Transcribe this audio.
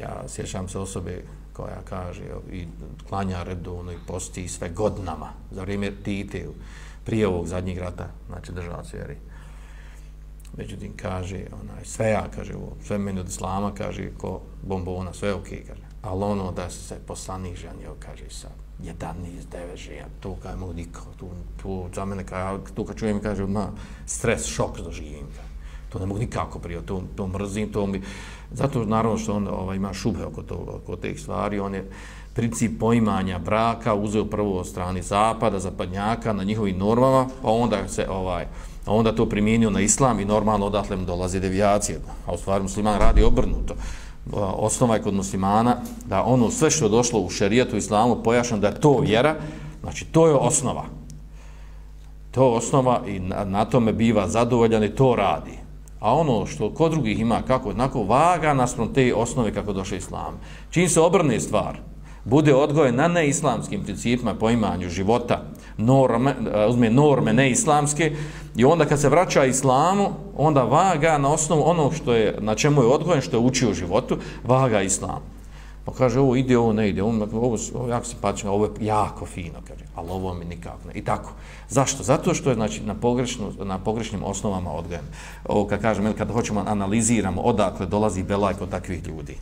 Ja sjećam se osobe koja kaže i klanja redovno i posti sve godinama za vrijeme Tite prije ovog zadnjeg rata, znači država vjeri. Međutim, kaže, onaj, sve ja, kaže, ovo, sve meni od islama, kaže, ko bombona, sve ok, kaže. Ali ono da se poslanik ženio, kaže, sa 11, 9 žena, to kaj mu niko, tu, tu, za mene, kaj, tu kad čujem, kaže, ma, stres, šok doživim, kaže. To ne mogu nikako prije, to, to mrzim, to mi... Zato, naravno, što on ovaj, ima šube oko, to, oko teh stvari, on je princip poimanja braka uzeo prvo od strane zapada, zapadnjaka, na njihovim normama, pa onda se, ovaj, a onda to primijenio na islam i normalno odatle mu dolaze devijacije. A u stvari musliman radi obrnuto. Osnova je kod muslimana da ono sve što je došlo u šerijatu islamu pojašnjeno da je to vjera, znači to je osnova. To je osnova i na, na tome biva zadovoljan i to radi. A ono što kod drugih ima kako, jednako vaga nasprom te osnove kako došao islam. Čim se obrne stvar, bude odgojen na neislamskim principima poimanju života, norme, uzme norme neislamske i onda kad se vraća islamu, onda vaga na osnovu onog što je, na čemu je odgojen, što je učio u životu, vaga islam. Pa kaže, ovo ide, ovo ne ide, ovo, ovo, ovo jako simpatično, ovo je jako fino, kaže, ali ovo mi nikako ne. I tako. Zašto? Zato što je znači, na, pogrešnu, na pogrešnim osnovama odgajan. Ovo kad kažem, kad hoćemo analiziramo odakle dolazi belaj kod takvih ljudi.